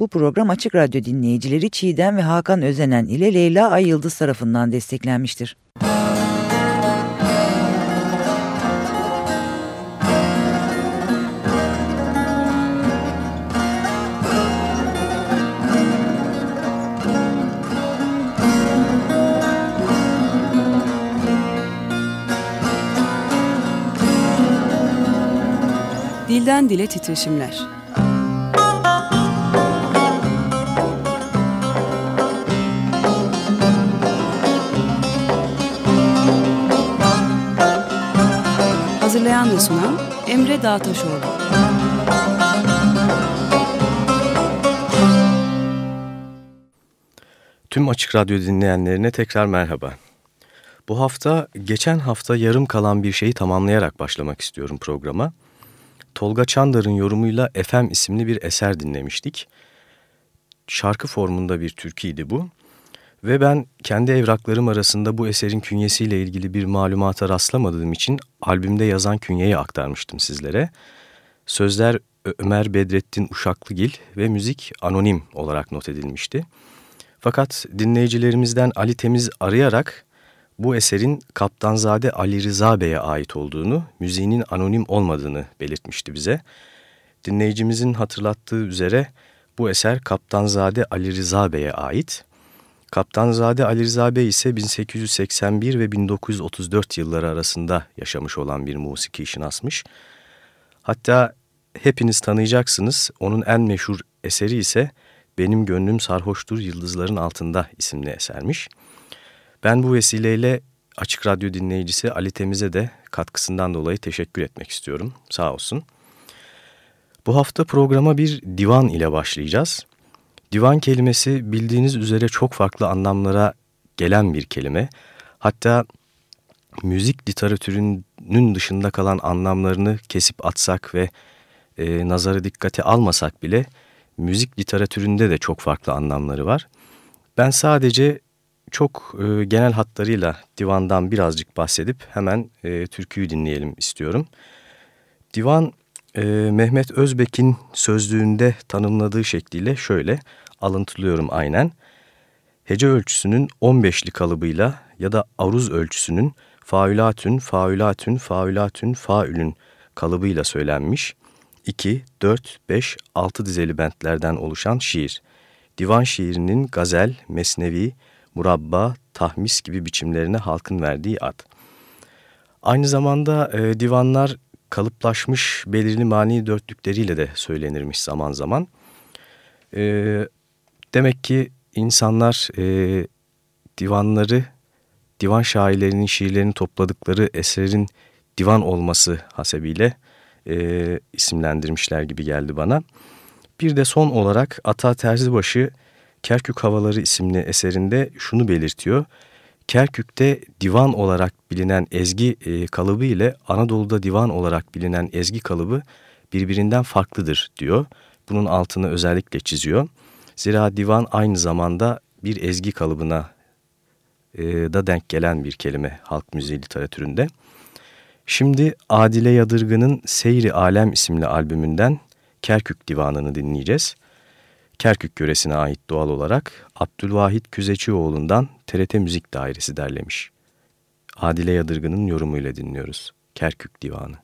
Bu program Açık Radyo dinleyicileri Çiğdem ve Hakan Özenen ile Leyla Ay Yıldız tarafından desteklenmiştir. Dilden Dile Titreşimler Hazırlayan ve sunan Emre Dağtaşoğlu Tüm Açık Radyo dinleyenlerine tekrar merhaba. Bu hafta geçen hafta yarım kalan bir şeyi tamamlayarak başlamak istiyorum programa. Tolga Çandar'ın yorumuyla Efem isimli bir eser dinlemiştik. Şarkı formunda bir türküydü bu. Ve ben kendi evraklarım arasında bu eserin künyesiyle ilgili bir malumata rastlamadığım için albümde yazan künyeyi aktarmıştım sizlere. Sözler Ömer Bedrettin Uşaklıgil ve müzik anonim olarak not edilmişti. Fakat dinleyicilerimizden Ali Temiz arayarak bu eserin Kaptanzade Ali Rıza Bey'e ait olduğunu, müziğinin anonim olmadığını belirtmişti bize. Dinleyicimizin hatırlattığı üzere bu eser Kaptanzade Ali Rıza Bey'e ait. Kaptanzade Ali Rıza Bey ise 1881 ve 1934 yılları arasında yaşamış olan bir musiki şinasmış. Hatta hepiniz tanıyacaksınız, onun en meşhur eseri ise Benim Gönlüm Sarhoştur Yıldızların Altında isimli esermiş. Ben bu vesileyle Açık Radyo dinleyicisi Ali Temiz'e de katkısından dolayı teşekkür etmek istiyorum. Sağ olsun. Bu hafta programa bir divan ile başlayacağız. Divan kelimesi bildiğiniz üzere çok farklı anlamlara gelen bir kelime. Hatta müzik literatürünün dışında kalan anlamlarını kesip atsak ve e, nazarı dikkate almasak bile müzik literatüründe de çok farklı anlamları var. Ben sadece çok e, genel hatlarıyla divandan birazcık bahsedip hemen e, türküyü dinleyelim istiyorum. Divan e, Mehmet Özbek'in sözlüğünde tanımladığı şekliyle şöyle alıntılıyorum aynen. Hece ölçüsünün 15'li kalıbıyla ya da aruz ölçüsünün faülatün, faülatün, faülatün, faülün kalıbıyla söylenmiş 2, 4, 5, 6 dizeli bentlerden oluşan şiir. Divan şiirinin gazel, mesnevi, murabba, tahmis gibi biçimlerine halkın verdiği ad. Aynı zamanda e, divanlar kalıplaşmış belirli mani dörtlükleriyle de söylenirmiş zaman zaman. E, demek ki insanlar e, divanları, divan şairlerinin şiirlerini topladıkları eserin divan olması hasebiyle e, isimlendirmişler gibi geldi bana. Bir de son olarak Ata Terzibaşı Kerkük Havaları isimli eserinde şunu belirtiyor. Kerkük'te divan olarak bilinen ezgi e, kalıbı ile Anadolu'da divan olarak bilinen ezgi kalıbı birbirinden farklıdır diyor. Bunun altını özellikle çiziyor. Zira divan aynı zamanda bir ezgi kalıbına e, da denk gelen bir kelime halk müziği literatüründe. Şimdi Adile Yadırgı'nın Seyri Alem isimli albümünden Kerkük Divanı'nı dinleyeceğiz. Kerkük yöresine ait doğal olarak Abdülvahit Küzecioğlu'ndan TRT Müzik Dairesi derlemiş. Adile Yadırgı'nın yorumuyla dinliyoruz. Kerkük Divanı.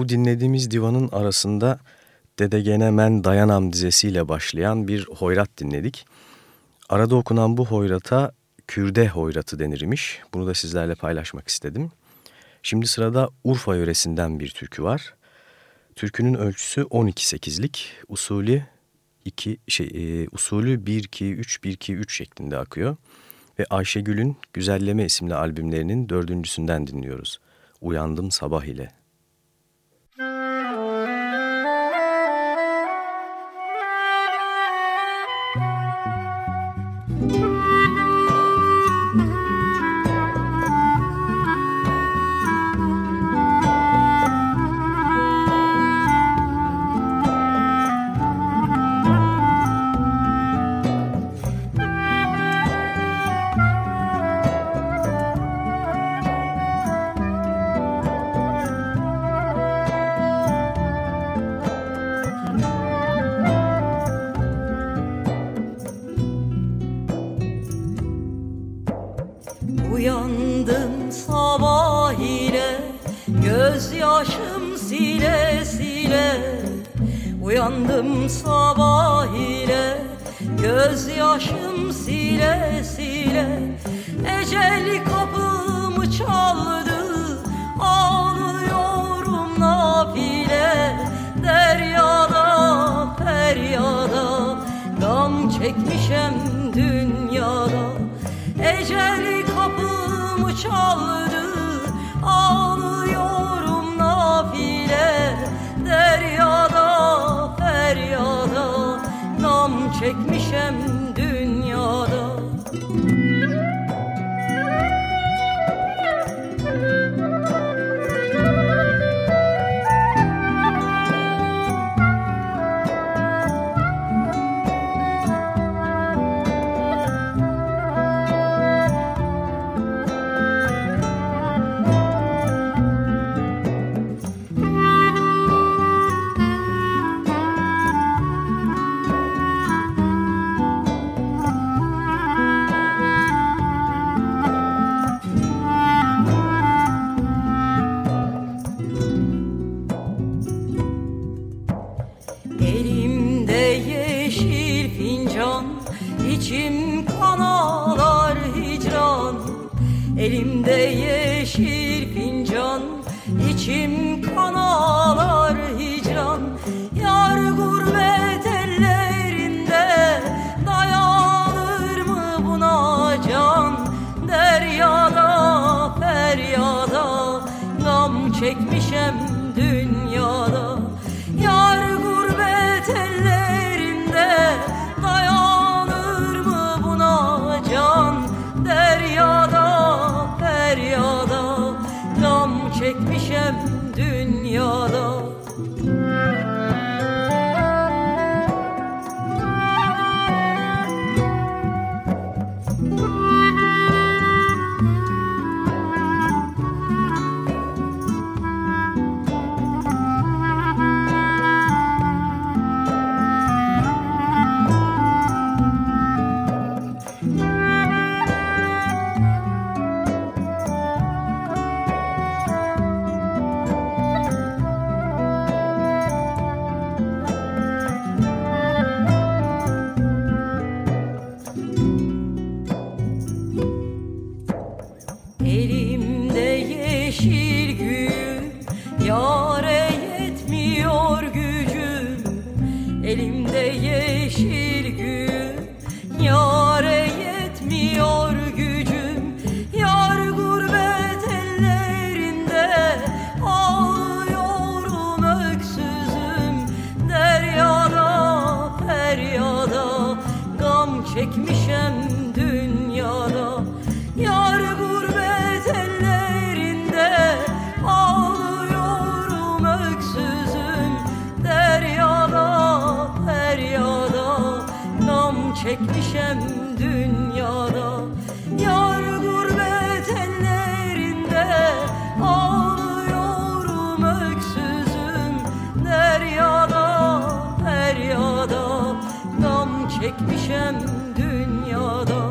Bu dinlediğimiz divanın arasında Dede Gene Men Dayanam dizesiyle başlayan bir hoyrat dinledik. Arada okunan bu hoyrata Kürde hoyratı denirmiş. Bunu da sizlerle paylaşmak istedim. Şimdi sırada Urfa yöresinden bir türkü var. Türkünün ölçüsü 12-8'lik, usulü şey e, usulü 1 2 3 1 2 3 şeklinde akıyor ve Ayşegül'ün Güzelleme isimli albümlerinin dördüncüsünden dinliyoruz. Uyandım sabah ile. Uyandım sabah ile Gözyaşım sile sile. Ecel kapımı çaldı Ağlıyorum nafile. Deryada feryada Gam çekmişem dünyada. Ecel kapımı çaldı Ağlıyorum nafile her yana Nam çekmişem çekmişem dünyada.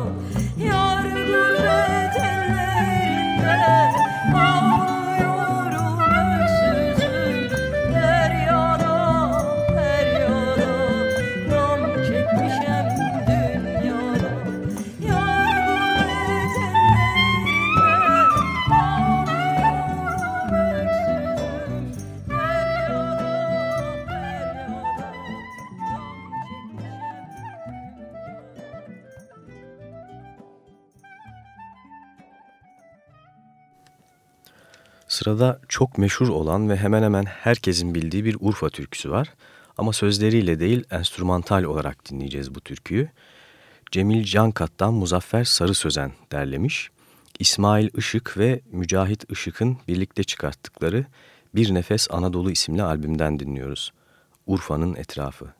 Sırada çok meşhur olan ve hemen hemen herkesin bildiği bir Urfa türküsü var. Ama sözleriyle değil enstrümantal olarak dinleyeceğiz bu türküyü. Cemil Cankat'tan Muzaffer Sarı Sözen derlemiş. İsmail Işık ve Mücahit Işık'ın birlikte çıkarttıkları Bir Nefes Anadolu isimli albümden dinliyoruz. Urfa'nın etrafı.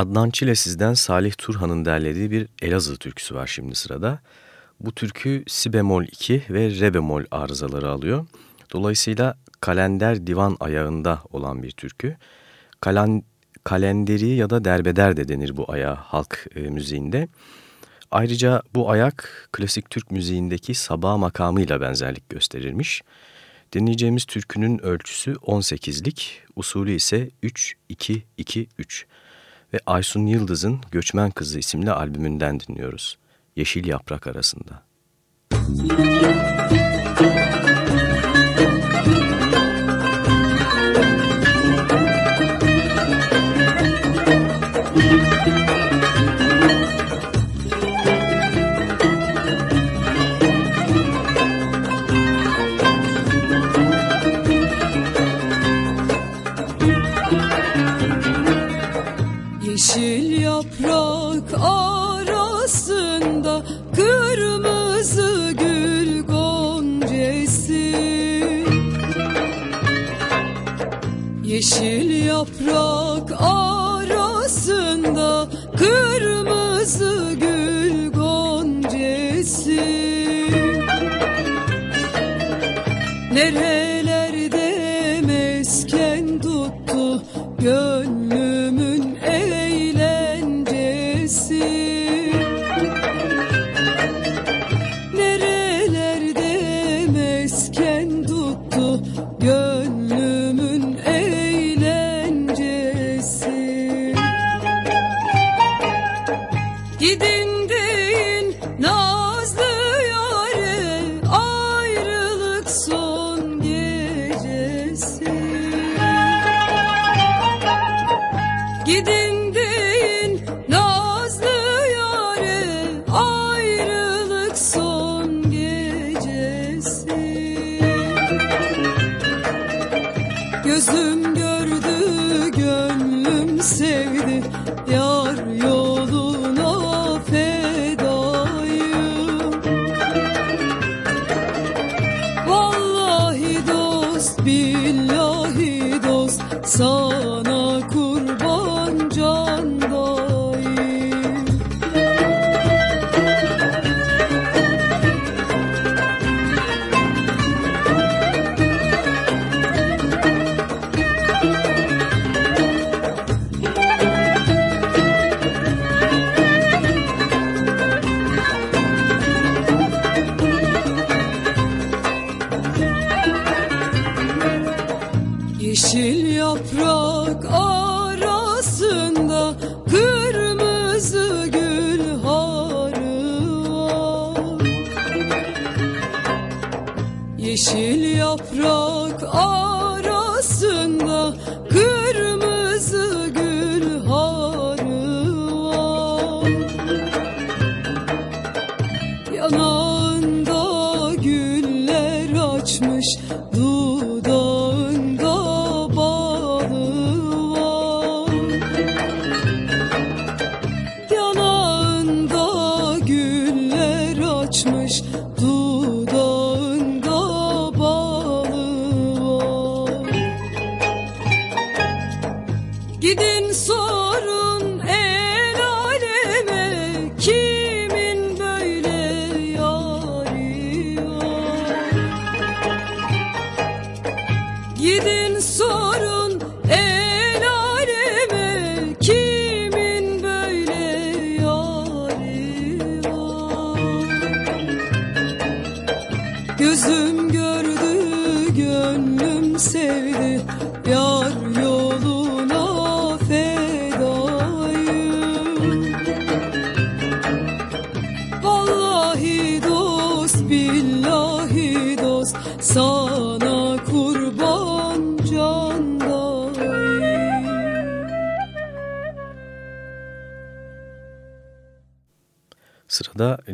Adnan Çilesiz'den Salih Turhan'ın derlediği bir Elazığ türküsü var şimdi sırada. Bu türkü si bemol 2 ve re bemol arızaları alıyor. Dolayısıyla kalender divan ayağında olan bir türkü. Kalan, kalenderi ya da derbeder de denir bu ayağa halk e, müziğinde. Ayrıca bu ayak klasik Türk müziğindeki sabah makamıyla benzerlik gösterirmiş. Dinleyeceğimiz türkünün ölçüsü 18'lik, usulü ise 3-2-2-3 ve Aysun Yıldız'ın Göçmen Kızı isimli albümünden dinliyoruz. Yeşil Yaprak Arasında. Müzik yaprak arasında kırmızı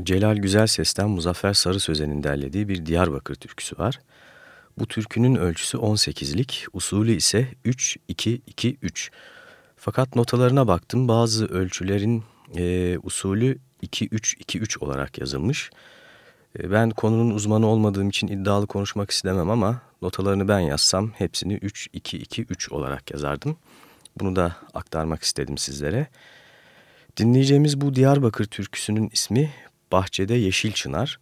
Celal Güzel Ses'ten Muzaffer Sarı Sözen'in derlediği bir Diyarbakır türküsü var. Bu türkünün ölçüsü 18'lik, usulü ise 3-2-2-3. Fakat notalarına baktım bazı ölçülerin e, usulü 2-3-2-3 olarak yazılmış. E, ben konunun uzmanı olmadığım için iddialı konuşmak istemem ama notalarını ben yazsam hepsini 3-2-2-3 olarak yazardım. Bunu da aktarmak istedim sizlere. Dinleyeceğimiz bu Diyarbakır türküsünün ismi Bahçede Yeşil Çınar.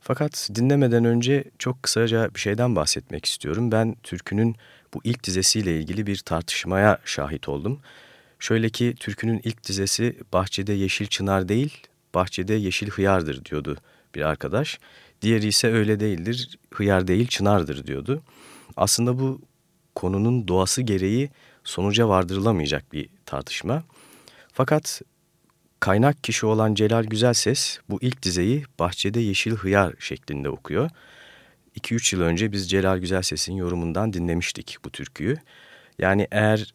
Fakat dinlemeden önce çok kısaca bir şeyden bahsetmek istiyorum. Ben türkünün bu ilk dizesiyle ilgili bir tartışmaya şahit oldum. Şöyle ki türkünün ilk dizesi Bahçede Yeşil Çınar değil, bahçede yeşil hıyardır diyordu bir arkadaş. Diğeri ise öyle değildir, hıyar değil çınardır diyordu. Aslında bu konunun doğası gereği sonuca vardırılamayacak bir tartışma. Fakat kaynak kişi olan Celal Güzelses bu ilk dizeyi bahçede yeşil hıyar şeklinde okuyor. 2-3 yıl önce biz Celal Güzelses'in yorumundan dinlemiştik bu türküyü. Yani eğer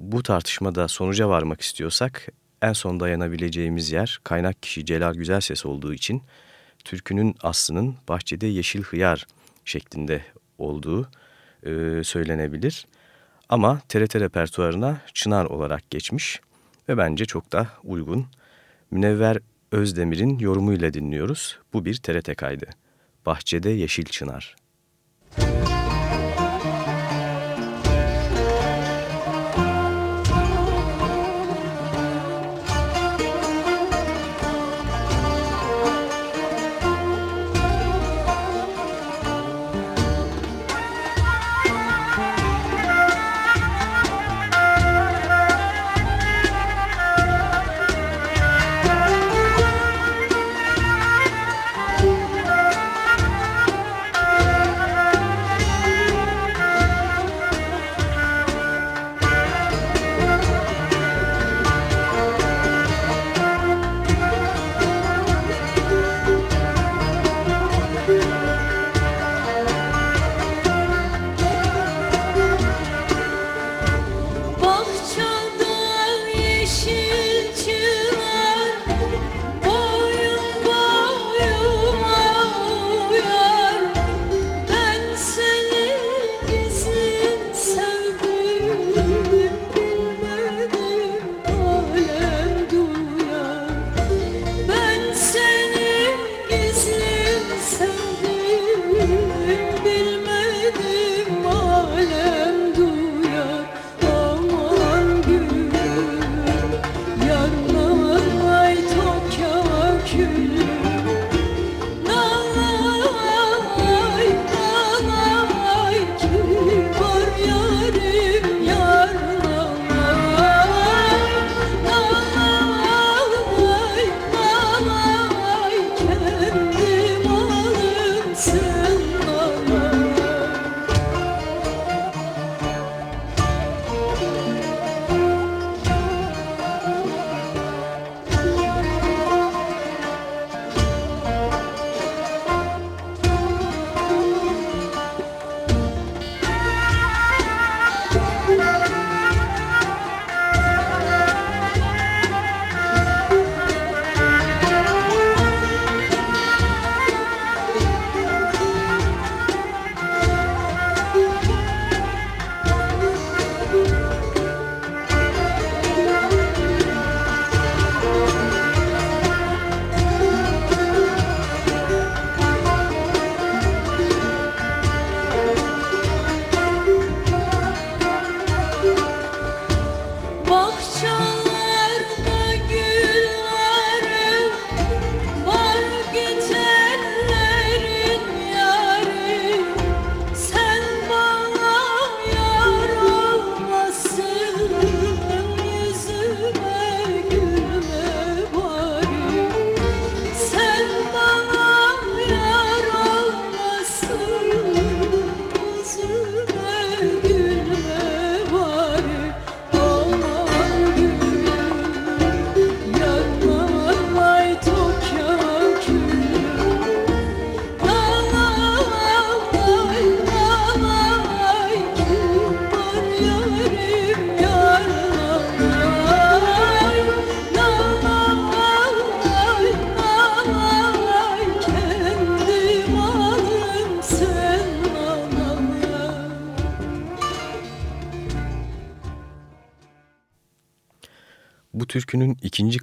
bu tartışmada sonuca varmak istiyorsak en son dayanabileceğimiz yer kaynak kişi Celal Güzelses olduğu için türkünün aslının bahçede yeşil hıyar şeklinde olduğu söylenebilir. Ama TRT repertuarına Çınar olarak geçmiş ve bence çok da uygun. Münevver Özdemir'in yorumuyla dinliyoruz. Bu bir TRT kaydı. Bahçede Yeşil Çınar. türkünün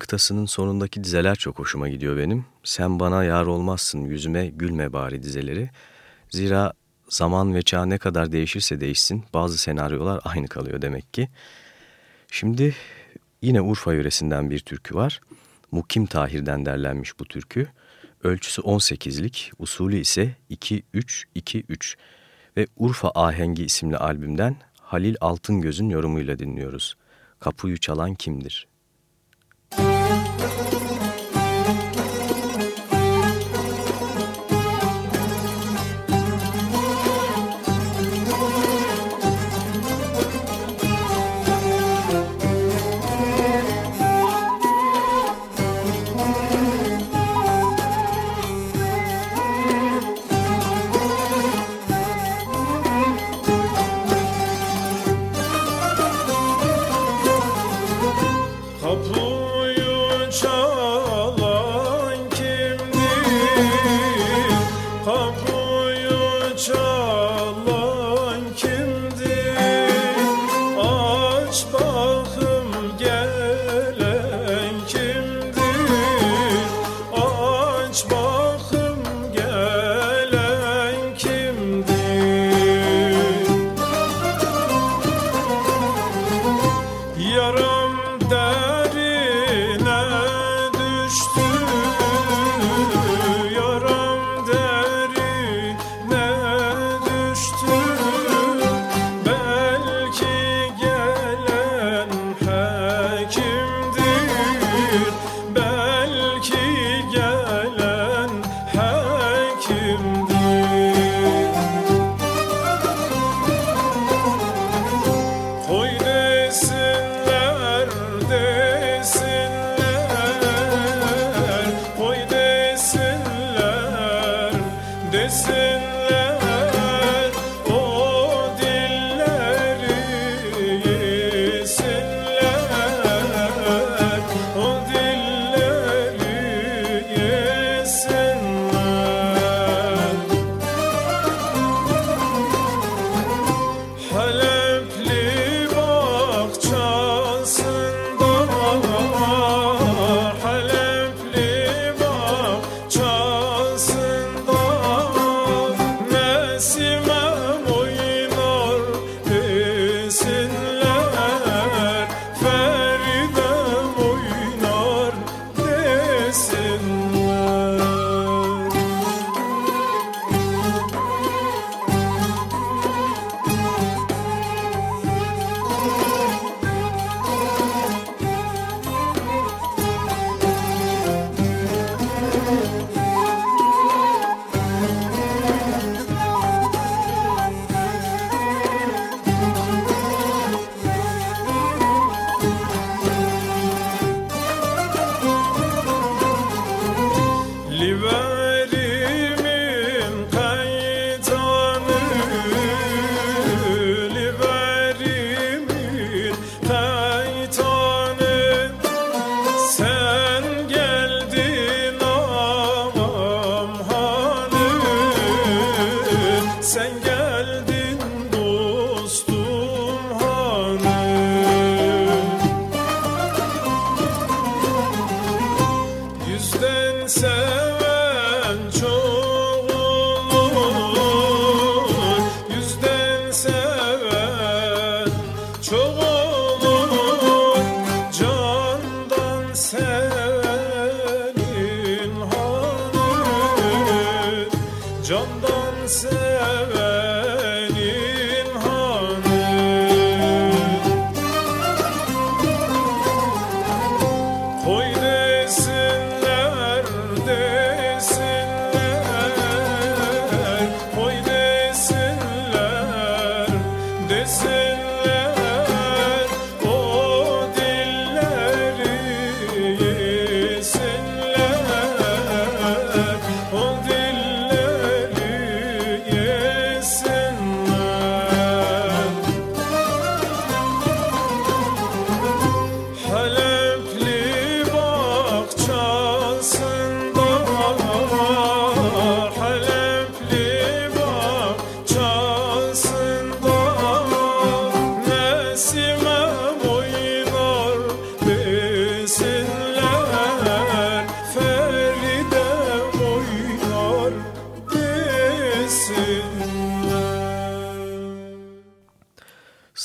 kıtasının sonundaki dizeler çok hoşuma gidiyor benim. Sen bana yar olmazsın yüzüme gülme bari dizeleri. Zira zaman ve çağ ne kadar değişirse değişsin bazı senaryolar aynı kalıyor demek ki. Şimdi yine Urfa yöresinden bir türkü var. Mukim Tahir'den derlenmiş bu türkü. Ölçüsü 18'lik, usulü ise 2-3-2-3 ve Urfa Ahengi isimli albümden Halil Altıngöz'ün yorumuyla dinliyoruz. Kapıyı çalan kimdir? Kapı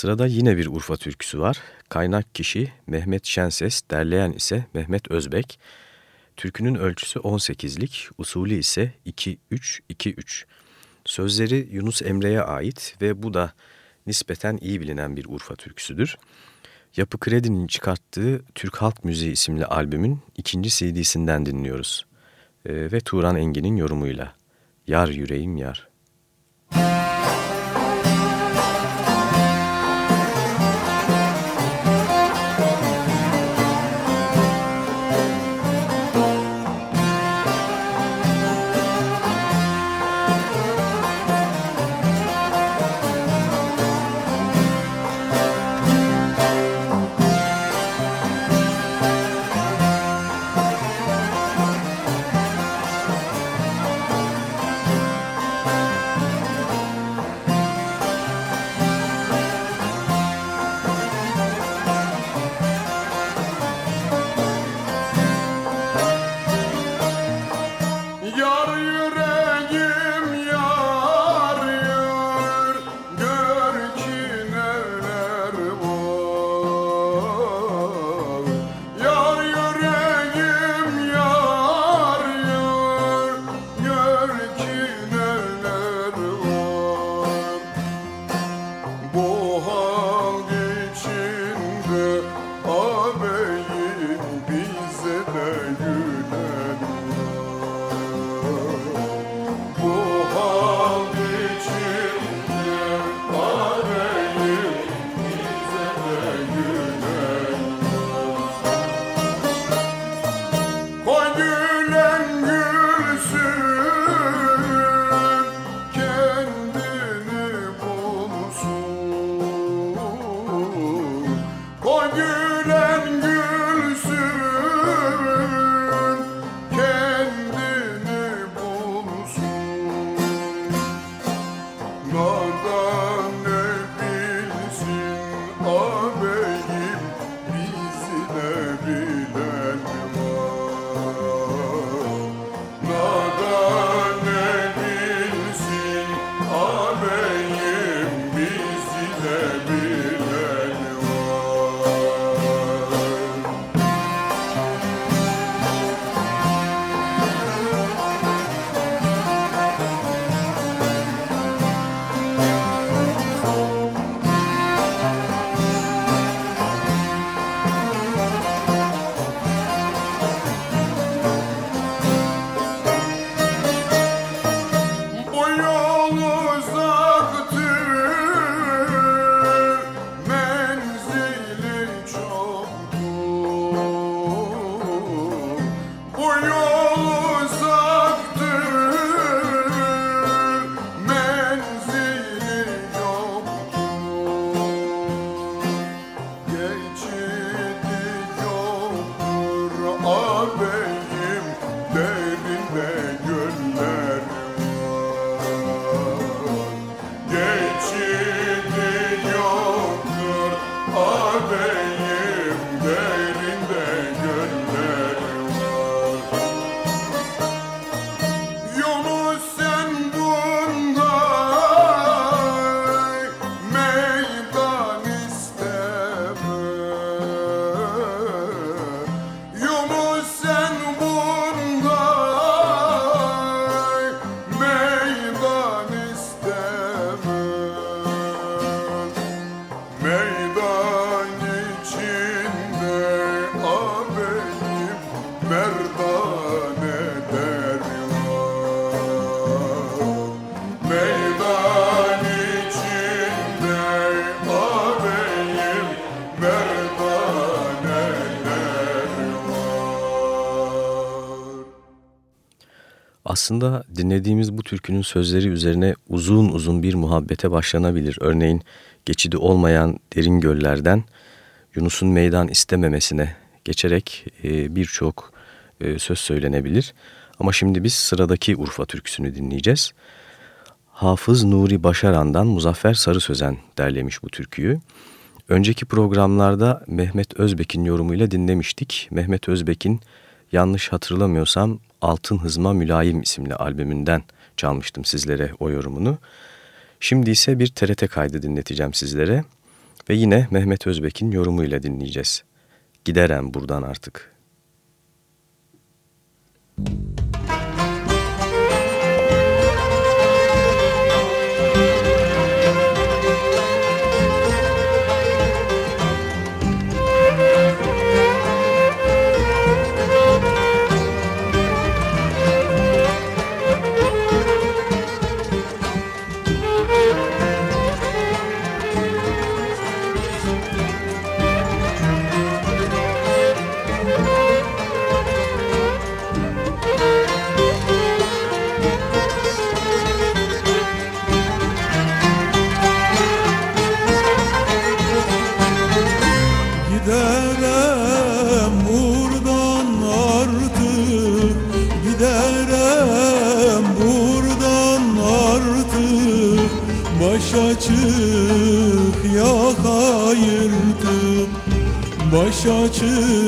Sırada yine bir Urfa türküsü var. Kaynak kişi Mehmet Şenses, derleyen ise Mehmet Özbek. Türkünün ölçüsü 18'lik, usulü ise 2-3-2-3. Sözleri Yunus Emre'ye ait ve bu da nispeten iyi bilinen bir Urfa türküsüdür. Yapı Kredi'nin çıkarttığı Türk Halk Müziği isimli albümün ikinci CD'sinden dinliyoruz. Ee, ve Turan Engin'in yorumuyla. Yar yüreğim yar. Yar Aslında dinlediğimiz bu türkünün sözleri üzerine uzun uzun bir muhabbete başlanabilir. Örneğin geçidi olmayan derin göllerden Yunus'un meydan istememesine geçerek e, birçok e, söz söylenebilir. Ama şimdi biz sıradaki Urfa türküsünü dinleyeceğiz. Hafız Nuri Başaran'dan Muzaffer Sarı Sözen derlemiş bu türküyü. Önceki programlarda Mehmet Özbek'in yorumuyla dinlemiştik. Mehmet Özbek'in yanlış hatırlamıyorsam Altın Hızma Mülayim isimli albümünden çalmıştım sizlere o yorumunu. Şimdi ise bir TRT kaydı dinleteceğim sizlere ve yine Mehmet Özbek'in yorumuyla dinleyeceğiz. Giderem buradan artık. Giderem Baş açık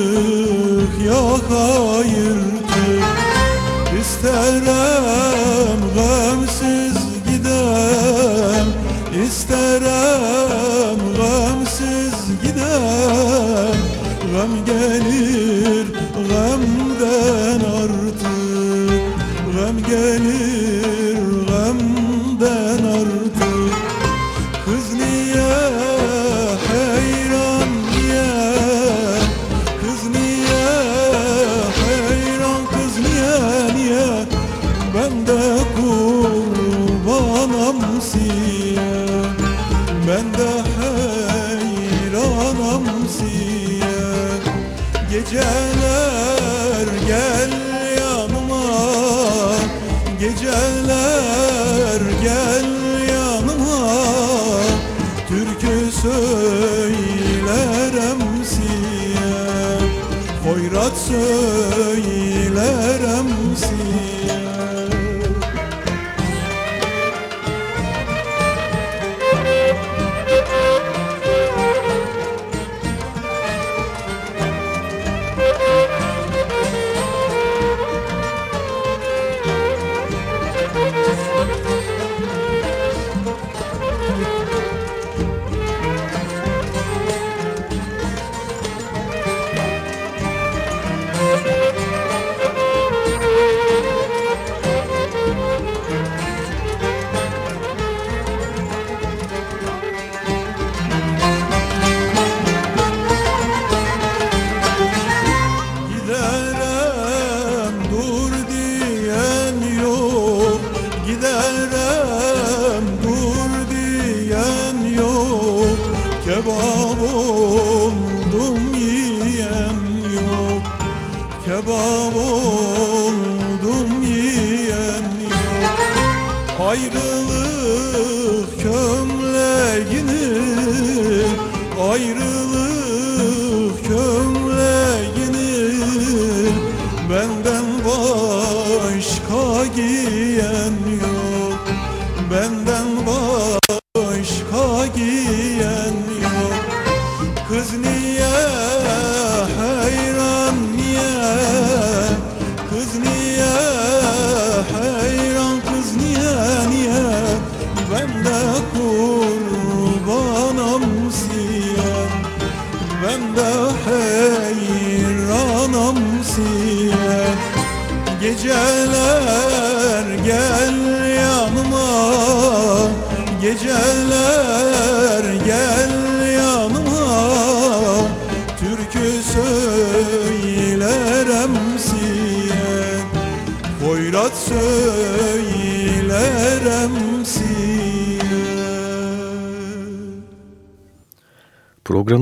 Ayrılık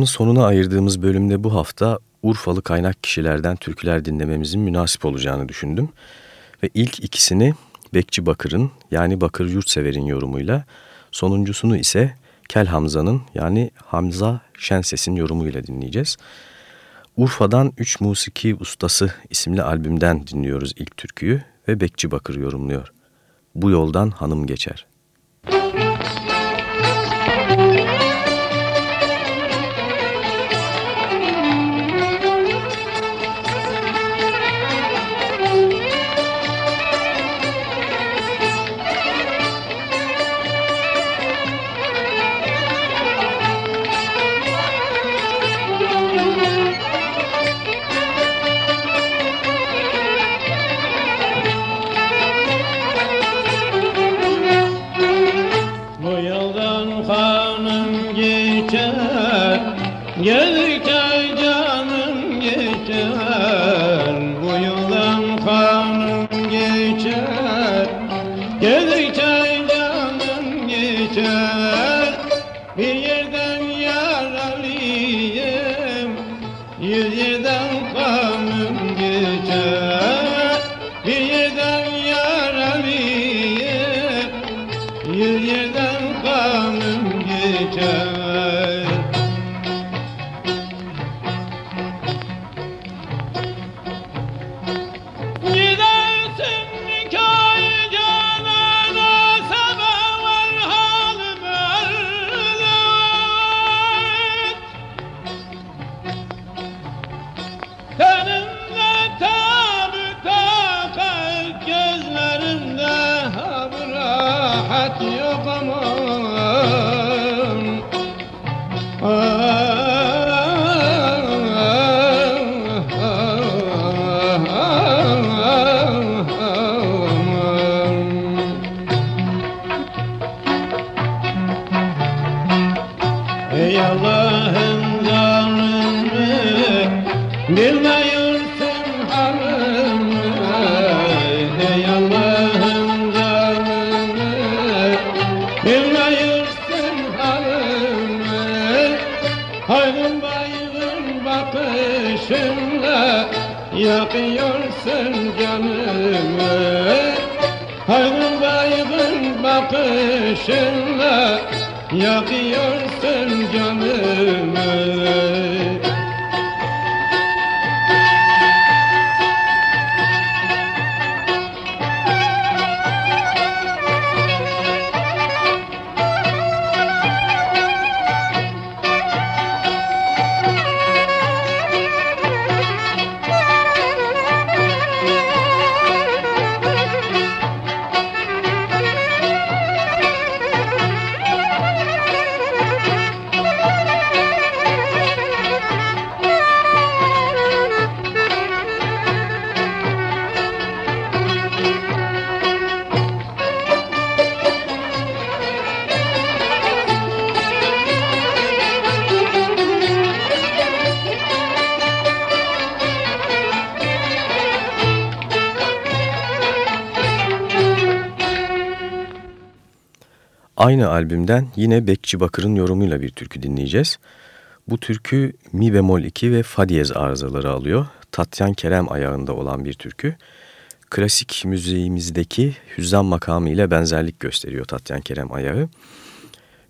Programın sonuna ayırdığımız bölümde bu hafta Urfalı kaynak kişilerden türküler dinlememizin münasip olacağını düşündüm. Ve ilk ikisini Bekçi Bakır'ın yani Bakır Yurtsever'in yorumuyla, sonuncusunu ise Kel Hamza'nın yani Hamza Şenses'in yorumuyla dinleyeceğiz. Urfa'dan Üç Musiki Ustası isimli albümden dinliyoruz ilk türküyü ve Bekçi Bakır yorumluyor. Bu yoldan hanım geçer. Bu bakışınla Yakıyorsun canımı. Hayrın baygın bakışınla Yakıyorsun canımı Aynı albümden yine Bekçi Bakır'ın yorumuyla bir türkü dinleyeceğiz. Bu türkü mi bemol 2 ve fa diyez arızaları alıyor. Tatyan Kerem ayağında olan bir türkü. Klasik müziğimizdeki hüzzam makamı ile benzerlik gösteriyor Tatyan Kerem ayağı.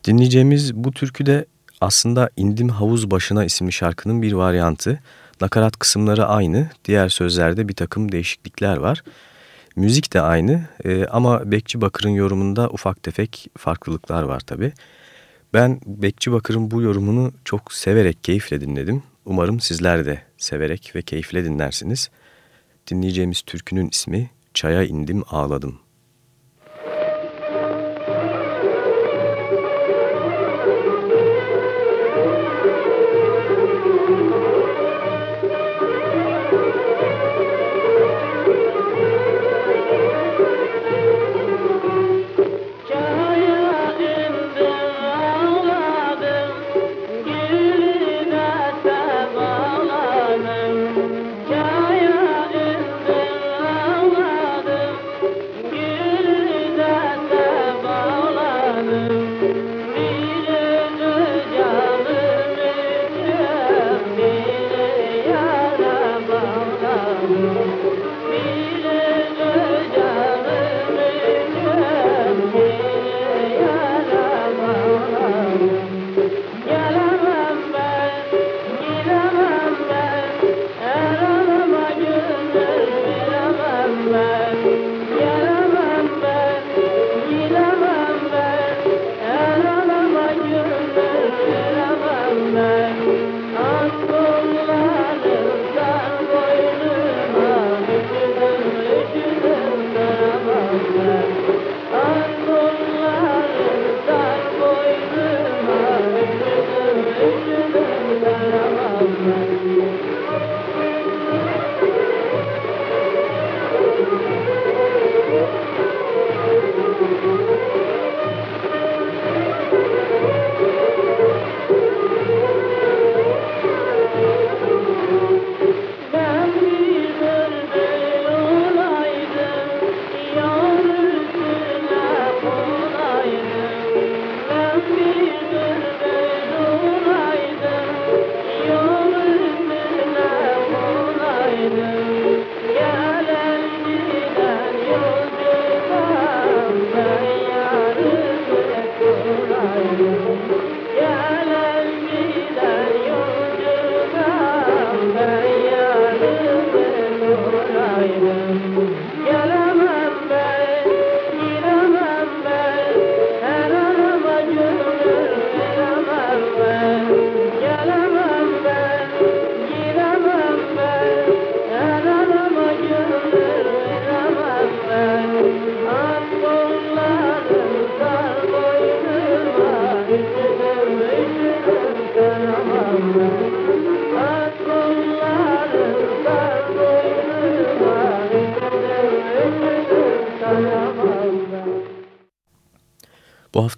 Dinleyeceğimiz bu türkü de aslında İndim Havuz Başına isimli şarkının bir varyantı. Nakarat kısımları aynı, diğer sözlerde bir takım değişiklikler var. Müzik de aynı e, ama Bekçi Bakır'ın yorumunda ufak tefek farklılıklar var tabi. Ben Bekçi Bakır'ın bu yorumunu çok severek, keyifle dinledim. Umarım sizler de severek ve keyifle dinlersiniz. Dinleyeceğimiz türkünün ismi Çaya İndim Ağladım.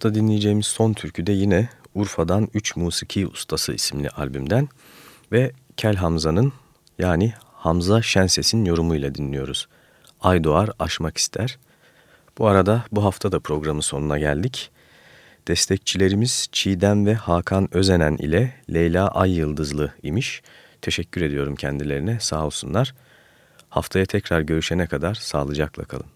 Hafta dinleyeceğimiz son türkü de yine Urfa'dan Üç Musiki Ustası isimli albümden ve Kel Hamza'nın yani Hamza Şenses'in yorumuyla dinliyoruz. Ay doğar aşmak ister. Bu arada bu hafta da programın sonuna geldik. Destekçilerimiz Çiğdem ve Hakan Özenen ile Leyla Ay Yıldızlı imiş. Teşekkür ediyorum kendilerine sağ olsunlar. Haftaya tekrar görüşene kadar sağlıcakla kalın.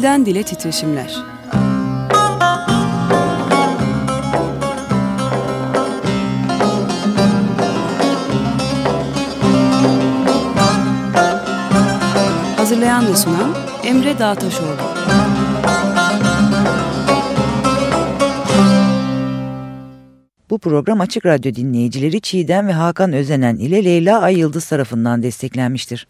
Dilden dile titreşimler. Hazırlayan ve sunan Emre Dağtaşoğlu. Bu program Açık Radyo dinleyicileri Çiğdem ve Hakan Özenen ile Leyla Ay Yıldız tarafından desteklenmiştir.